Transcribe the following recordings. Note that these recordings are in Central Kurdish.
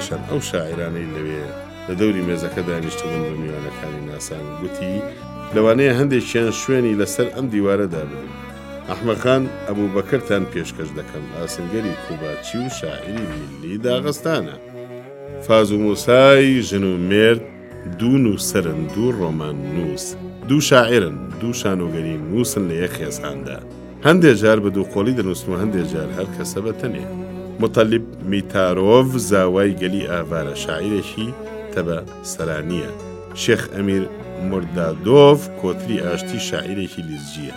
پاشان ئەو شاعیرانەی لەوێ لە دەوری مێزەکە دانیشتبوون بە میوانەکانی ناسان گوتی، لەوانەیە هەندێکیان شوێنی لەسەر ئەم دیوارەدا بن. ئەحمەقان ئەبوبەکرتان پێشکەش دەکەم ئاسنگەری کوباچی و شاعیری میللی داغستانە. فاز و موسای ژن و مێرد دوو نووسەرن دوو ڕۆمان نووس دوو شاعیرن دوو شانۆگەری نووسن لە یەک خێزاندا هەندێ جار بە دووقۆڵی دەنووسن و هەندێ جار هەر کەسە بە تەنێ متەلیب میتارۆڤ زاوای گەلی ئاڤارە شاعیرێکی تەبە سەرانییە شێخ ئەمیر مردادۆڤ کۆتری ئاشتی شاعیرێکی لیزجییە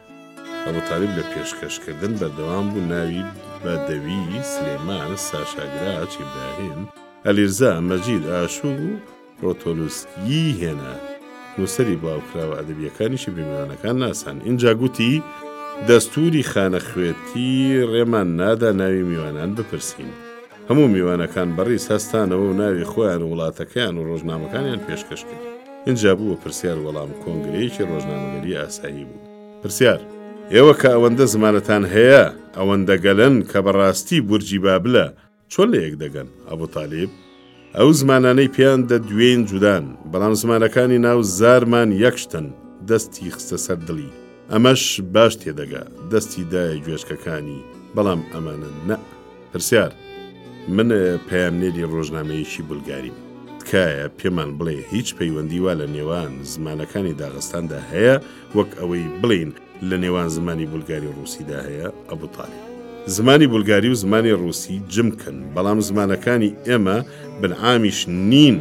ئەبو تالیب لە پێشکەشکردن بەردەوام بوو، ناوی، بەدەوی، سلێمان، ساشا گراچ، ئیبراهیم، ئەلیرزا، مەجید، ئاشوور و ڕۆتۆلوسکی هێنا، نووسەری بڵاوکراوە ئەدەبییەکانیشی بە میوانەکان ناساند، ئینجا گوتی، دەستووری خانەخوێتی ڕێمان نادا ناوی میوانان بپرسین. هەموو میوانەکان بەڕیز هەستانەوە و ناوی خۆیان و وڵاتەکەیان و ڕۆژنامەکانیان پێشکەش کرد. ئینجا بوو بە پرسیار وەڵام کۆنگرەیەکی ڕۆژنامەگەری ئاسایی بوو. پرسیار، ئێوە کە ئەوەندە زمانتان هەیە، ئەوەندە گەلن کە بە ڕاستی بورجی بابلە، چۆن لە یەک دەگەن؟ ئەبو تالیب، ئەو زمانانەی پێیان دەدوێین جودان، بەڵام زمانەکانی ناو زارمان یەک شتن، دەستی خستە سەر دڵی، ئەمەش باش تێدەگا، دەستی دایە گوێچکەکانی، بەڵام ئەمانە نەء. پرسیار، من پەیامنێری ڕۆژنامەیەکی بولگاریم، تکایە پێمان بڵێ هیچ پەیوەندی وا لە نێوان زمانەکانی داغستاندا هەیە وەک ئەوەی بڵێین لە نێوان زمانی بولگاری و ڕووسیدا هەیە؟ ئەبو تالیب. زمانی بولگاری و زمانی ڕووسی جمکن، بەڵام زمانەکانی ئێمە بنعامیش نین.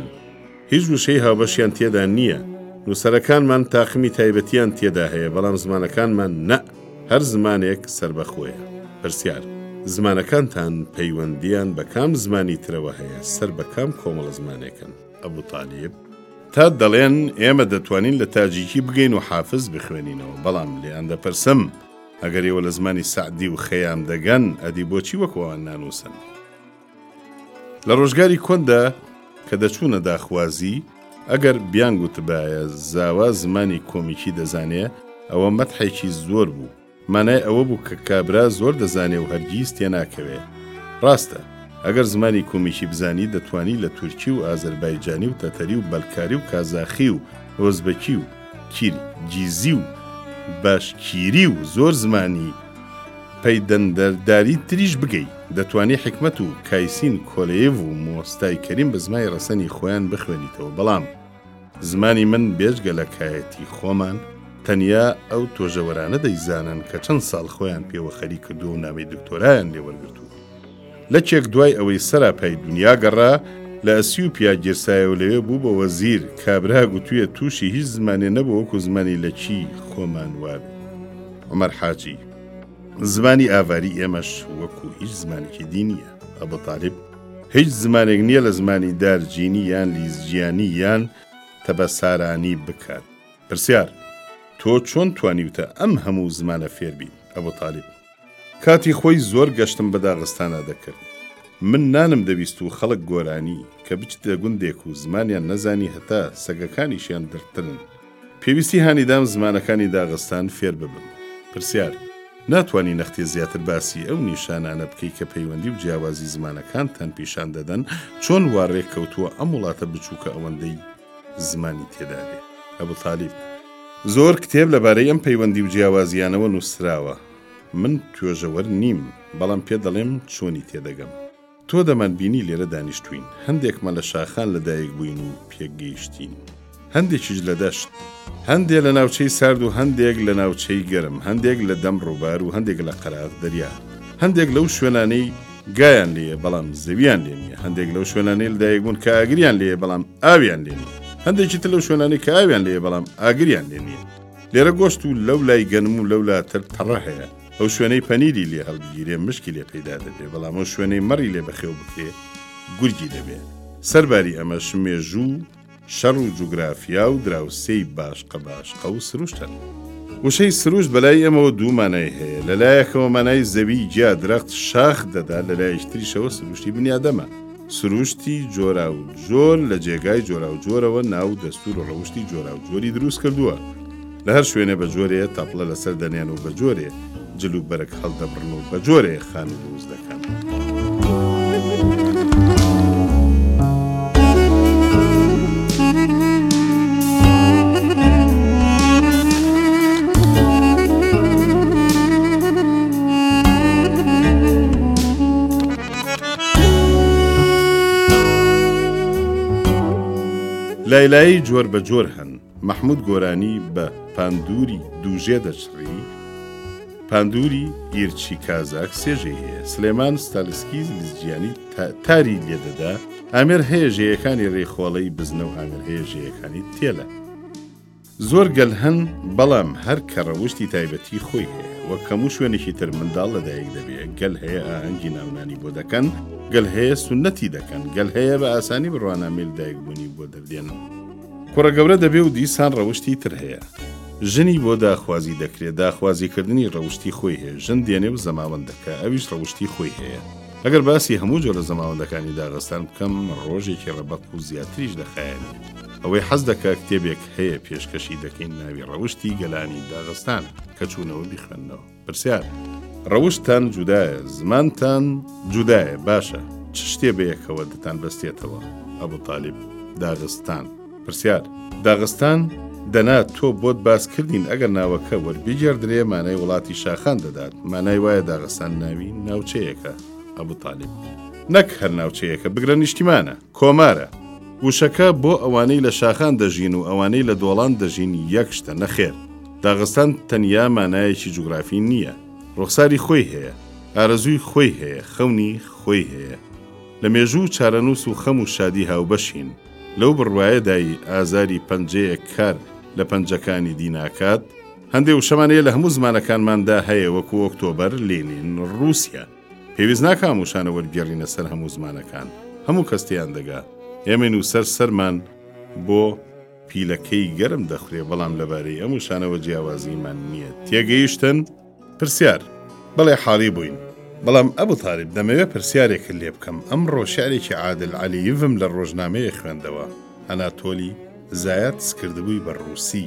هیچ وشەی هاوبەشیان تێدا نییە. نووسەرەکانمان تاقمی تایبەتیان تێدا هەیە، بەڵام زمانەکانمان نا، هەر زمانێک سەربەخۆیە. پرسیار، زمانەکانتان پەیوەندییان بە کام زمانی ترەوە هەیە، سەر بە کام کۆمەڵە زمانێکن؟ ئەبو تالیب، تاد دەڵێن، ئێمە دەتوانین لە تاجیکی بگەین و حافز بخوێنینەوە، بەڵام لێیان دەپرسم، ئەگەر ئێوە لە زمانی سەعدی و خەیام دەگەن، ئەدی بۆچی وەکو ئەوان نانووسن؟ لە ڕۆژگاری کۆندا کە دەچوونە داخوازی، ئەگەر بیانگوتبایە زاوا زمانی کۆمیکی دەزانێ، ئەوە مەتحێکی زۆر بوو، مانای ئەوە بوو کە کابرا زۆر دەزانێ و هەرگیز تێناکەوێ. ڕاستە، ئەگەر زمانی کۆمیکی بزانی، دەتوانی لە تورکی و ئازەربایجانی و تەتەری و بەلکاری و کازاخی و ئۆزبەکی و. کیرگیزی و باشکیری و زۆر زمانی پەیدندرداری تریش بگەی دەتوانی حیکمەت و کایسین کۆلێڤ و مۆستای کەریم بە زمای ڕەسەنی خۆیان بخوێنیتەوە بەڵام زمانی من بێجگە لە کایەتی خۆمان تەنیا ئەو تۆژەوەرانە دەیزانن کە چەند ساڵ خۆیان پێوە خەریک کردووە و ناوی دکتۆرایان لێوەرگرتووە لەچێک دوای ئەوەی سەراپای دونیا گەڕا، لە ئەسیوپیا گیرسایەو لەوێ بوو بە وەزیر، کابرا گوتویە تووشی هیچ زمانێ نەبوو وەکو زمانی لەکی خۆمان وابێ. عومەر حاجی، زمانی ئاڤاری ئێمەش وەکو هیچ زمانێکی دی نییە. ئەبو تالیب، هیچ زمانێک نییە لە زمانی دارجینی یان لیزجیانی یان تەبەسارانی بکات. پرسیار، تۆ چۆن توانیوتە ئەم هەموو زمانە فێربی؟ ئەبو تالیب، کاتی خۆی زۆر گەشتم بە داغستانا دەکرد. من نانم دەویست و خەڵک گۆرانی، کە بچیتە گوندێک و زمانیان نەزانی هەتا سەگەکانیشیان دڕترن. پێویستی هانیدام زمانەکانی داغستان فێر ببم. پرسیار، ناتوانی نەختێ زیاتر باسی ئەو نیشانانە بکەی کە پەیوەندی و جیاوازی زمانەکانتان پیشان دەدەن؟ چۆن وا رێک کەوتووە ئەم وڵاتە بچووکە ئەوەندەی؟ زمانی تێدا بێ. ئەبو تالیب. زۆر کتێب لەبارەی ئەم پەیوەندی و جیاوازییانەوە نووسراوە. من توێژەوەر نیم، بەڵام پێ دەڵێم چۆنی تێ دەگەم. تۆ دەمانبینی لێرە دانیشتووین. هەندێکمە لە شاخان لە دایک بووین و پێک گەیشتین. هەندێکیش لە دەشت. هەندێ لە ناوچەی سارد و هەندێک لە ناوچەی گەرم. هەندێک لە دەم ڕووبار و هەندێک لە قەرەغ دەریا. هەندێک لەو شوێنانەی. گایان لێیە بەڵام زەوییان لێ نییە هەندێک لەو شوێنانەی لەدایک بوون کە ئاگریان لێیە بەڵام ئاویان لێ نییە هەندێکی تر لەو شوێنانەی کە ئاویان لێیە بەڵام ئاگریان لێ نییە لێرە گۆشت و لەو لای گەنم و لەو لاتر تەڕە هەیە ئەو شوێنەی پەنیری لێ هەڵبگیرێ مشکی لێ پەیدا دەبێ بەڵام ئەو شوێنەی مەڕی لێ بەخێو بکرێ گورگی دەبێ سەرباری ئەمەش مێژوو شەڕ و جوگرافیا و دراوسێی باشقە باشقە و سروشتن. وشەی سروشت بەلای ئێمەوە دوو مانای هەیە، لە لایەکەوە مانای زەوی، گیا، درەخت، شاخ دەدات، لە لایەکی تریشەوە سروشتی بنیادەمە، سروشتی جۆراوجۆر لە جێگای جۆراوجۆرەوە نا و دەستور و ڕەوشتی جۆراوجۆری دروست کردووە. لە هەر شوێنێ بە جۆرێ تەپڵە لەسەر دەنێن و بە جۆرێ جل و بەرگ هەڵدەبڕن و بە جۆرێ خان و دروست دەکەن. لایلایی جۆر بە جۆر هەن مەحموود گۆرانی بە، پاندووری، دووژێ دەچڕی، پاندووری، ئیرچی کازاک، سێ ژێی هەیە، سلێمان ستالسکی زلزجیانی تا، تاری لێ دەدا، ئامێر هەیە ژێیەکانی رێخۆڵەی بزنە و ئامێر هەیە ژێیەکانی تێلە. زۆر گەل هەن، بەڵام هەر کە رەوشتی تایبەتیی خۆی هەیە. وەک هەموو شوێنێکی تر منداڵ لە دایک دەبێ، گەل هەیە ئاهەنگی ناونانی بۆ دەکەن، گەل هەیە سوننەتی دەکەن، گەل هەیە بە ئاسانی بڕوانامەی لەدایکبوونی بۆ دەردێنن. کوڕە گەورە دەبێ و دیسان ڕەوشتی تر هەیە. ژنی بۆ داخوازی دەکرێ، داخوازی کردنی ڕەوشتی خۆی هەیە، ژن دێنێ و زەماوەند دەکا، ئەویش ڕەوشتی خۆی هەیە. ئەگەر باسی هەموو جۆرە زەماوەندەکانی داغستان بکەم، ڕۆژێکی ڕەبەق و زیاتریش دەخایەنێ. ئەوەی حەز دەکا کتێبێک هەیە پێشکەشی دەکەین ناوی ڕەوشتی گەلانی داغستانە، کە چوونەوە بیخوێننەوە. پرسیار، ڕەوشتتان جودایە، زمانتان جودایە، باشە چ شتێ بەیەکەوە دەتانبەستێتەوە؟ ئەبو تالیب، داغستان. پرسیار، داغستان، دەنا تۆ بۆت باس کردین ئەگەر ناوەکە وەربیگێڕدرێ مانای وڵاتی شاخان دەدات، مانای وایە داغستان ناوی ناوچەیەکە؟ ئەبو تالیب، نەک هەر ناوچەیەکە بگرە نیشتیمانە. کۆمارە. وشەکە بۆ ئەوانەی لە شاخان دەژین و ئەوانەی لە دۆڵان دەژین یەک شتە، نەخێر. داغستان تەنیا مانایەکی جوگرافی نییە. ڕوخساری خۆی هەیە. ئارەزووی خۆی هەیە. خەونی خۆی هەیە. لە مێژوو چارەنووس و خەم و شادی هاوبەشین. لەو بڕوایەدای ئازاری پەنجەیەک کار لە پەنجەکانی دی ناکات. هەندێ وشەمان هەیە لە هەموو زمانەکانماندا هەیە وەکوو ئۆکتۆبەر، لینین، ڕووسیا. پێویست ناکا ئەم وشانە وەرگێڕینە سەر هەموو زمانەکان، هەموو کەس تێیان دەگا. ئێمەی نووسەر سەرمان بۆ. پیلەکەی گەرم دەخورێ، بەڵام لەبارەی ئەم وشانەوە جیاوازیمان نییە. تێگەیشتن؟ پرسیار، بەڵێ حاڵی بووین. بەڵام ئەبو تالیب، دەمەوێ پرسیارێکت لێ بکەم، ئەمڕۆ شیعرێکی عادل عەلیڤم لە ڕۆژنامەیەک خوێندەوە، ئەناتۆلی زایاتس کردبووی بە ڕووسی.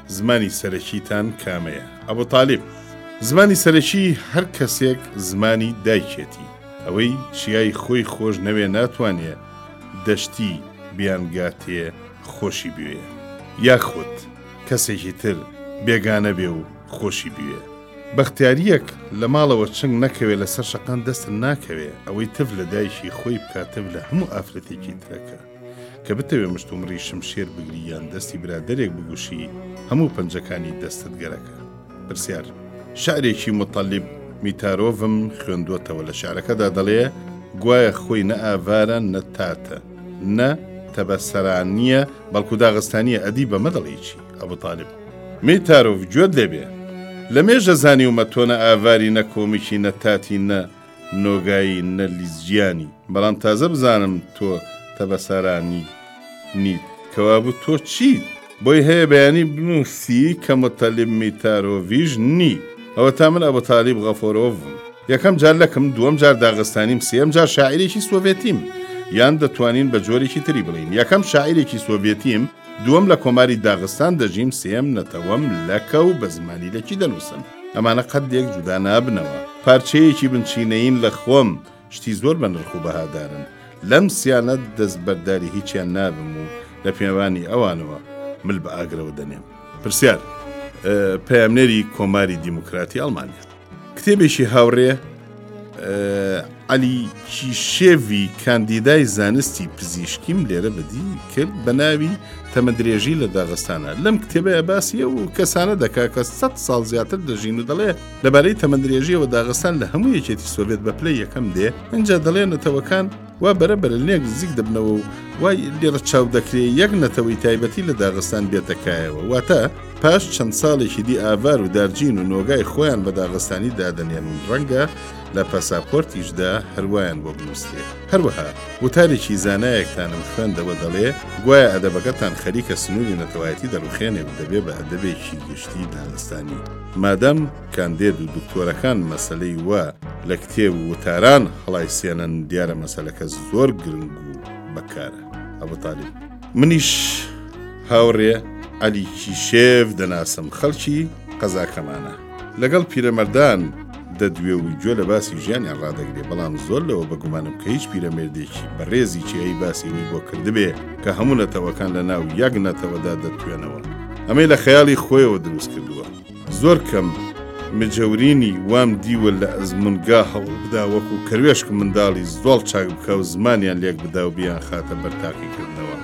زمانی سەرەکیتان کامەیە؟ ئەبو تالیب، زمانی سەرەکی هەر کەسێک زمانی دایکێتی، ئەوەی چیای خۆی خۆش نەوێ ناتوانێ دەشتی بیانگاتێ خۆشی بوێ یاخود کەسێکی تر بێگانە بێ و خۆشی بوێ. بەختیارییەک لە ماڵەوە چنگ نەکەوێ لەسەر شەقان دەست ناکەوێ، ئەوەی تف لە دایکی خۆی بکا تف لە هەموو ئافرەتێکی ترەکە. کە بتەوێ مشتومڕی شمشێر بگری یان دەستی برادەرێک بگوشی هەموو پەنجەکانی دەستت گەرەکە. پرسیار، شعرێکی موتەلیب میتارۆڤم خوێندووەتەوە لە شعرەکەدا دەڵێ گوایە خۆی نە ئاڤارە نە تاتە نە تەبەسەرانییە بەڵکو داغستانییە ئەدی بەمە دەڵێی چی؟ ئەبوتالیب، میتارۆڤ گوێت لێبێ لەمێژە زانیومە تۆ نە ئاڤاری نە کۆمکی نە تاتی نە نۆگایی نە لیزجیانی بەڵام تازە بزانم تۆ تەبەسارانی نیت کەوابوو تۆ چیت؟ بۆی هەیە بەیانی بنووسی کە موتەلیب میتارۆڤیش نی ئەوەتا من ئەبوتالیب غەفۆرۆڤم یەکەم جار لەکم دووەم جار داغستانیم سێیەم جار شاعیرێکی سۆڤێتیم یان دەتوانین بە جۆرێکی تری بڵێین یەکەم شاعیرێکی سۆڤێتیم دووەم لە کۆماری داغستان دەژیم سێیەم نەتەوەم لەکە و بە زمانی لەکی دەنووسم. ئەمانە قەت لێک جودا نابنەوە. پارچەیەکی بنچینەیین لە خۆم، شتی زۆر بە نرخ و بەهادارن. لەم سیانە دەستبەرداری هیچیان نابم و لە پێناوی ئەوانەوە مل بە ئاگرەوە دەنێم. پرسیار، پەیامنێری کۆماری دیموکراتی ئەڵمانیا. کتێبێکی هاوڕێ. علی کیشێوی کاندیدای زانستی پزیشکیم لێرە بدی کرد بە ناوی تەمەدرێژی لە داغستانە لەم کتێبەیە باسیە و کەسانە دەکا کە 100 ساڵ زیاتر دەژین و دەڵێ لەبارەی تەمەندرێژیەوە داغستان لە هەموو یەکێتی سۆڤێت بە پلە یەکەم دێ ئەجا دەڵێ نەتەوەکان وا بەرە بەرە لێک نزیک دەبنەوە و وای لێرە چاو دەکرێ یەک نەتەوەی تایبەتی لە داغستان بێتە کایەوە واتە پاش چەند ساڵێکی دی ئاڤار و دارجین و نۆگای خۆیان بە داغستانی دادەنێن و ڕەنگە لە پاساپۆرتیشدا هەروایان بۆ بنووسێ هەروەها وتارێکی زانایەکتانم خوێندەوە دەڵێ گوایە ئەدەبەکەتان خەریکە سنووری نەتەوایەتی دەڕوخێنێ و دەبێ بە ئەدەبێکی گشتی داغستانی مادەم کاندێد و دکتۆرەکان مەسەلەی وا لە کتێب و وتاران هەڵای سێنن دیارە مەسەلەکە زۆر گرنگ و بەکارە ئەبو تاالب منیش هاوڕێ علی کیشێف دەناسم خەڵکی قەزاکەمانە لەگەڵ پیرەمەردان دەدوێ و گوێ لە باسی ژیانیان ڕدەگرێ بەڵام زۆر لەوە بەگومانم کە هیچ پیرەمێردێکی بەڕێزی چیایی باسیوی بۆ کردبێ کە هەموو نەتەوەکان لە ناو یەک نەتەوەدا دەتوێنەوە ئەمەی لە خەیاڵی خۆیەوە دروست کردووە زۆر کەم مجەورینی وام دیوە لە ئەزمونگا هەوڵبدا وەکو کەروێشک منداڵی زۆڵ چاک بکا و زمانیان لێک بدا و بیان خاتە بەر تاقی کردنەوە.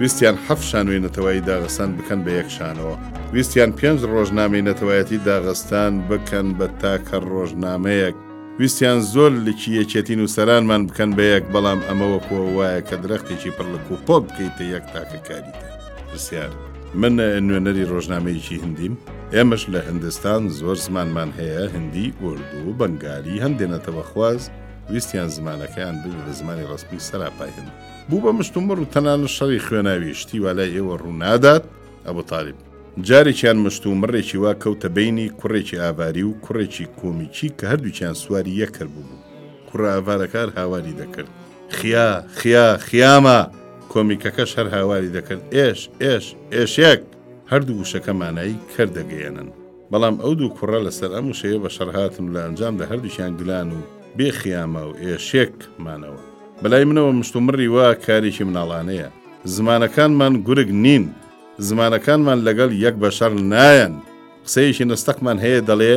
ویستیان حەفت شانۆی نەتەوایی داغستان بکەن بە یەک شانۆ. ویستیان پێنج ڕۆژنامەی نەتەوایەتی داغستان بکەن بە تاکە ڕۆژنامەیەک. ویستیان زۆر لکی یەکێتی نووسەرانمان بکەن بە یەک، بەڵام ئەمە وەکو ئەو وایە کە درەختێکی پڕ لک و پۆک بکەیتە یەک تاکە کاریتە. پرسیار، من نوێنەری ڕۆژنامەیەکی هندیم، ئێمەش لە هندستان زۆر زمانمان هەیە هندی، ئوردو، بەنگالی هەندێ نەتەوەخواز ویستیان زمانەکەیان ببێ بە زمانی ڕەسمی سەراپای هند. بوو بە مشتومڕ و تەنانەت شەڕی خوێناوی، شتی وا لای ئێوە ڕوو نادات؟ ئەبو تالیب، جارێکیان مشتومڕێکی وا کەوتە بەینی کوڕێکی ئاڤاری و کوڕێکی کۆمیکی کە هەردووکیان سواری یەک کەر بووبوون. کوڕە ئاڤارەکار هاواری دەکرد، خیا، خیا، خیامە! کۆمیکەکەش هەر هاواری دەکرد، ئێش، ئێش، ئێشێک! هەردوو وشەکە مانای کەر دەگەیەنن. بەڵام ئەو دوو کوڕە لەسەر ئەم وشەیە بە شەڕ هاتن و لە ئەنجامدا هەردووکیان گلان و بێ خیاما و ئێشێک مانەوە. بە لای منەوە مشتومڕی وا کارێکی مناڵانەیە. زمانەکانمان گورگ نین. زمانەکانمان لەگەڵ یەک بە شەڕ نایەن. قسەیەکی نەستەقمان هەیە دەڵێ.